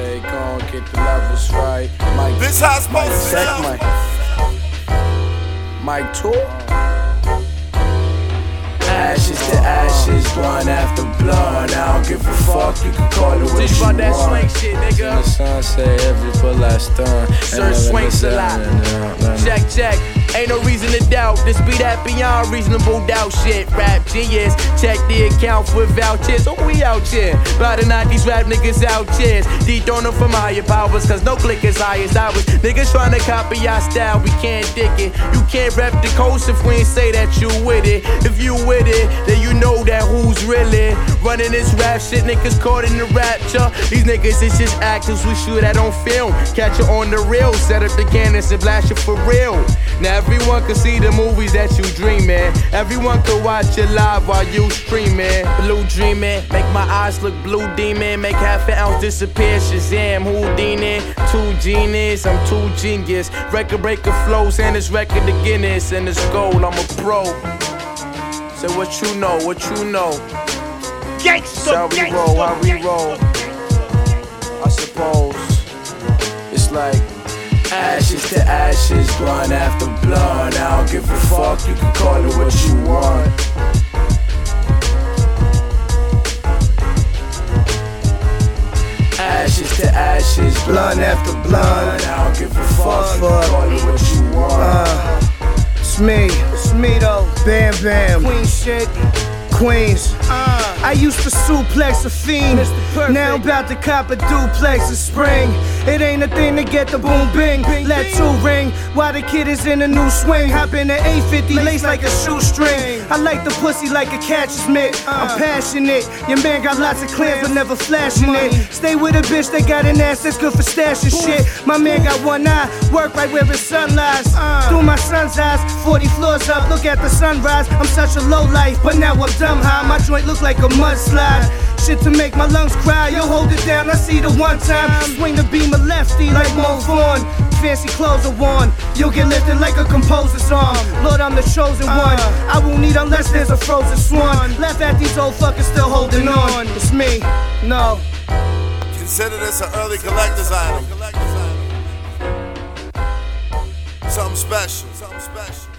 say, gon' get the levels right. Mike, This how it's supposed to check sound. Mike. Mike tour. Ashes to ashes, one after blunt. I don't give a fuck, you can call it what Teach you about that want. swing shit, In the nigga. sunset, every bullet stun. Sir Swings a lot. Check, check. Ain't no reason to doubt. This be that beyond reasonable doubt shit. Rap genius. Check the account for vouchers. Oh, we out here. Better not these rap niggas out here. Dethrone them from higher powers, cause no click is high as ours. Niggas trying to copy our style, we can't dig it. You can't rap the coast if we ain't say that you with it. If you with it, then you know that who's really running this rap shit. Niggas caught in the rapture. These niggas is just actors we shoot at on film. Catch it on the reel, set up the cannons and blast it for real. Now everyone can see the movies that you dreaming. Everyone can watch it live while you streaming. Blue dreaming, make my eyes look blue demon. Make half an ounce disappear. Shazam, Houdini, two genius. I'm too genius. Record breaker flows and it's record the Guinness and it's gold. I'm a pro. So what you know? What you know? Gangsta, How we roll? How we roll? I suppose it's like. Ashes to ashes, blunt after blunt. I don't give a fuck, you can call it what you want. Ashes to ashes, blunt after blunt. I don't give a fuck, you can call it what you want. Uh, It's me, it's me though. Bam Bam, Queen shit, Queens. I used to suplex a fiend. Now I'm about to cop a duplex in spring. It ain't a thing to get the boom bing. Let two ring while the kid is in a new swing. Hop in the 850, lace like a shoestring. I like the pussy like a catcher's mitt. I'm uh. passionate. Your man got lots of clans but never flashing it. Stay with a bitch that got an ass that's good for stashing shit. My man got one eye, work right where his sun lies. Uh. Through my son's eyes, 40 floors up, look at the sunrise. I'm such a low life, but now I'm dumb high. My joint look like a mudslide. Shit to make my lungs cry. Yo, hold it down. I see the one time. Swing the beam a lefty like Mo Vaughn. Fancy clothes are worn. You'll get lifted like a composer's arm. Lord, I'm the chosen uh. one. I won't need unless there's a frozen swan. Laugh at these old fuckers still holding on. It's me. No. Consider this an early collector's item. Something special. Something special.